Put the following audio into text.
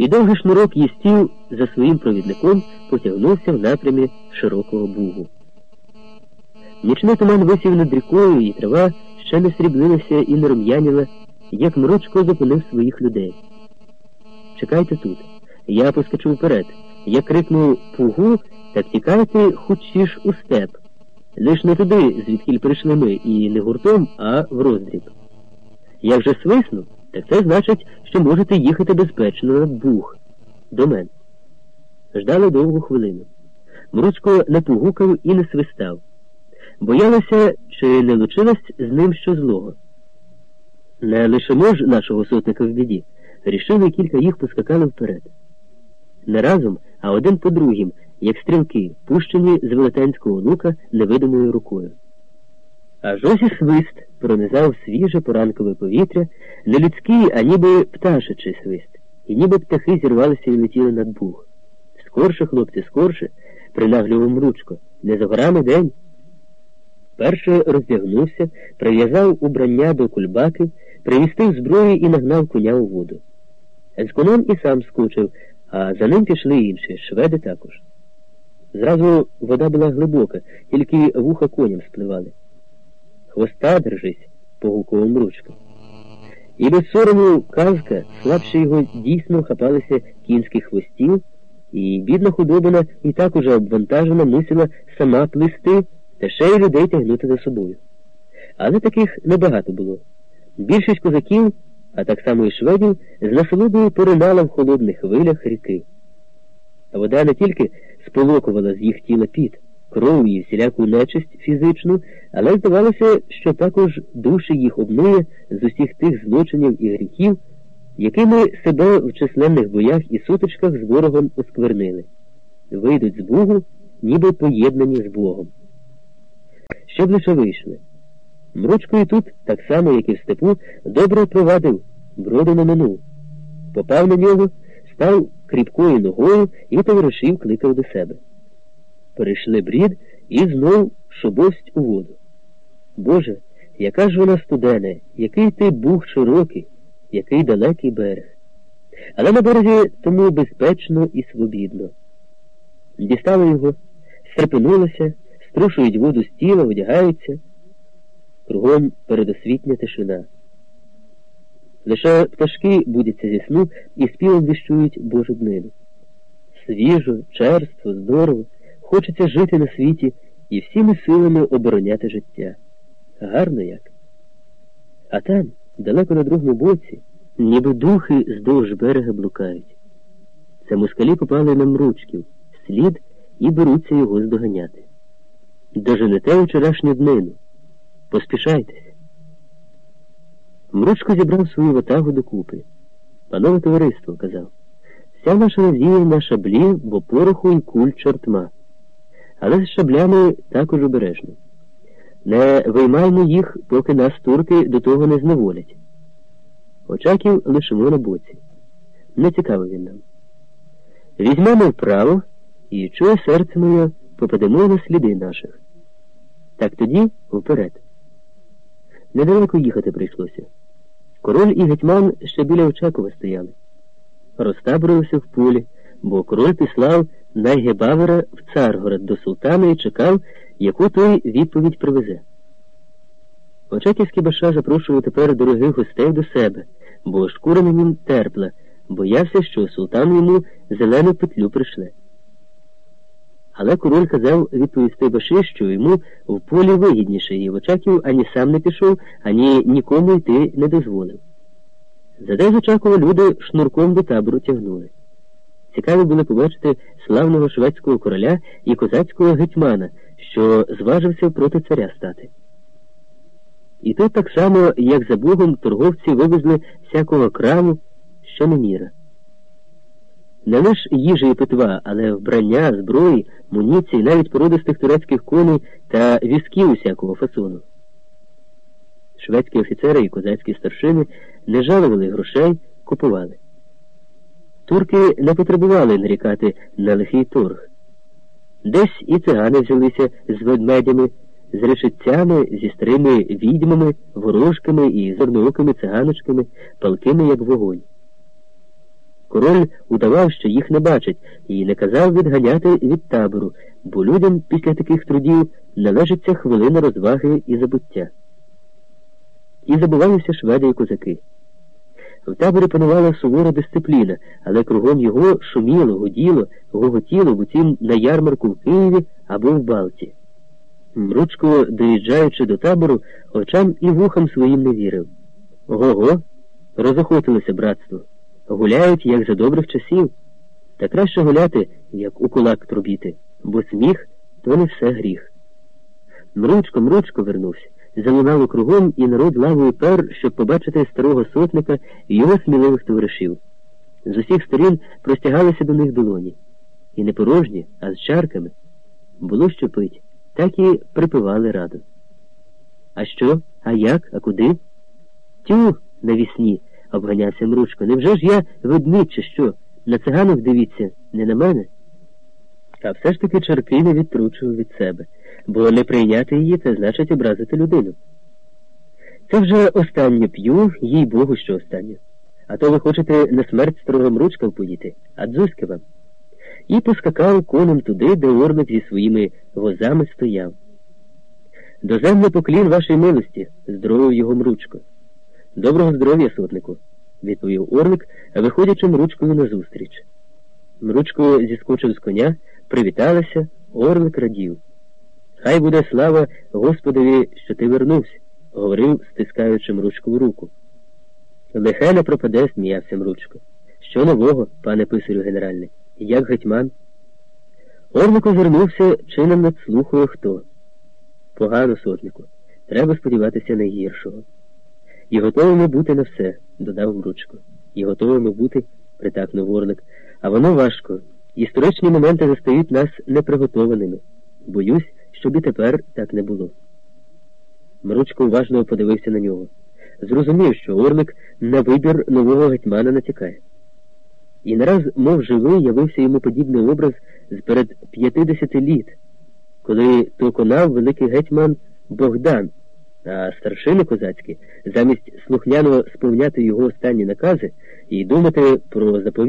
і довгий шнурок їстів за своїм провідником потягнувся в напрямі широкого бугу. Нічний туман висів над рікою, і трава ще не сріблилася і не рум'яніла, як Мрочко зупинив своїх людей. Чекайте тут. Я поскочу вперед. Я крикну пугу, так тікайте хучіш у степ. Лиш не туди, звідки прийшли ми, і не гуртом, а в роздріб. Я вже свисну, так це значить, що можете їхати безпечно на бух. До мене. Ждали довгу хвилину. Мручко не погукав і не свистав. Боялися, чи не лучилось з ним що злого. Не лишимо ж нашого сотника в біді. Рішили кілька їх поскакали вперед. Не разом, а один по другім, як стрілки, пущені з велетенського лука невидимою рукою. Аж ось і свист пронизав свіже поранкове повітря, не людський, а ніби пташачий свист, і ніби птахи зірвалися і летіли над бух. Скорше, хлопці, скорше, принаглював мручко, не за горами день. Перше роздягнувся, прив'язав убрання до кульбаки, привістив зброю і нагнав коня у воду. Есконом і сам скучив, а за ним пішли інші, шведи також. Зразу вода була глибока, тільки вуха коням спливали. Хвоста держись, погукував мручка. І без сорому казка, слабше його дійсно хапалися кінських хвостів, і бідна худобина і так уже обвантажена мусила сама плисти та ще й людей тягнути за собою. Але таких небагато було. Більшість козаків, а так само і шведів, з насолодою поринала в холодних хвилях ріки. А вода не тільки сполокувала з їх тіла піт, кров і всіляку нечисть фізичну, але здавалося, що також душі їх обмиє з усіх тих злочинів і гріхів, якими себе в численних боях і сутичках з ворогом осквернили. Вийдуть з Богу, ніби поєднані з Богом. Щоб лише вийшли. Мручко і тут, так само, як і в степу, добре провадив, броду не минув. Попав на нього, став кріпкою ногою і товаришів кликав до себе. Перейшли брід і знов шубовсть у воду. Боже, яка ж вона студена, який ти бух широкий, який далекий берег. Але на березі тому безпечно і свобідно. Дістали його, стрепенулося, струшують воду з тіла, одягаються. Кругом передосвітня тишина. Лише пташки будяться зі сну і співом віщують Божу днину. Свіжо, черство, здорово, хочеться жити на світі і всіми силами обороняти життя. Гарно як. А там, далеко на другому боці, ніби духи здовж берега блукають. Це москалі попали на мручків, слід і беруться його здоганяти. Доженете вчорашню днину. Поспішайтесь. Мручко зібрав свою ватагу докупи. Панове товариство, казав, вся наша надія на шаблі, бо пороху і куль чортма. Але з шаблями також обережно. Не виймаймо їх, поки нас турки до того не зневолять. Очаків лишимо на боці. Не цікаво він нам. Візьмемо вправо і, чує серце моє, попадемо на сліди наших. Так тоді вперед. Недалеко їхати прийшлося. Король і гетьман ще біля Очакова стояли. Розтаборилися в полі, бо король післав Найгебавера в Царгород до султана і чекав, яку той відповідь привезе. Очаківський баша запрошував тепер дорогих гостей до себе, бо шкура на нім терпла, боявся, що султан йому зелену петлю прийшле. Але король казав відповісти баши, що йому в полі вигідніше, і в Очаків ані сам не пішов, ані нікому йти не дозволив. Заде з Очакова люди шнурком до табору тягнули. Цікаві були побачити славного шведського короля і козацького гетьмана, що зважився проти царя стати. І тут так само, як за Богом, торговці вивезли всякого краму, що не міра. Не лиш їжі і питва, але вбрання, зброї, муніції, навіть породистих турецьких коней та візків усякого фасону. Шведські офіцери і козацькі старшини не жалували грошей, купували. Турки не потребували нарікати на лихий торг. Десь і цигани взялися з ведмедями, з решетцями, зі старими відьмами, ворожками і зорноокими циганочками, палкими, як вогонь. Король удавав, що їх не бачить, і не казав відганяти від табору, бо людям після таких трудів належиться хвилина розваги і забуття. І забувалися шведи і козаки. В таборі панувала сувора дисципліна, але кругом його шуміло, гуділо, гоготіло, буцім на ярмарку в Києві або в Балті. Мручко, доїжджаючи до табору, очам і вухам своїм не вірив. Го-го, розохотилося братство. Гуляють, як за добрих часів. Та краще гуляти, як у кулак трубіти, бо сміх то не все гріх. Мручко, мручко вернувся. Залунало кругом і народ лавою пер, щоб побачити старого сотника і його сміливих товаришів. З усіх сторін простягалися до них долоні. І не порожні, а з чарками. Було що пить, так і припивали раду. А що? А як? А куди? Тю, навісні, обганявся Мручко. Невже ж я ведмідь, чи що? На циганок дивіться, не на мене? А все ж таки чарки не відтручував від себе, бо не прийняти її це значить образити людину. Це вже останнє п'ю, їй Богу, що останнє. А то ви хочете на смерть старого Мручка впоїти, а дзузьки вам. І поскакав конем туди, де Орлик зі своїми возами стояв. Доземний поклін вашій милості, здоровив його Мручко. Доброго здоров'я, сотнику, відповів Орлик, виходячи Мручкою назустріч. Мручко зіскочив з коня, привіталася, Орлик радів. Хай буде слава Господові, що ти вернувся, говорив, стискаючи Мручкову руку. Лихе не пропаде, сміявся Мручко. Що нового, пане писарю генеральний, як гетьман? Орлик озирнувся, чином надслухує хто. Погано, сотнику. Треба сподіватися найгіршого. І готовими бути на все, додав Мручко. І готовими бути, притакнув Орлик. А воно важко. Історичні моменти застають нас неприготованими. Боюсь, щоб і тепер так не було. Мручко уважно подивився на нього. Зрозумів, що Орлик на вибір нового гетьмана натякає. І нараз, мов живий, явився йому подібний образ з перед п'ятидесяти літ, коли то конав великий гетьман Богдан, а старшини козацькі, замість слухняно сповняти його останні накази і думати про заповідь.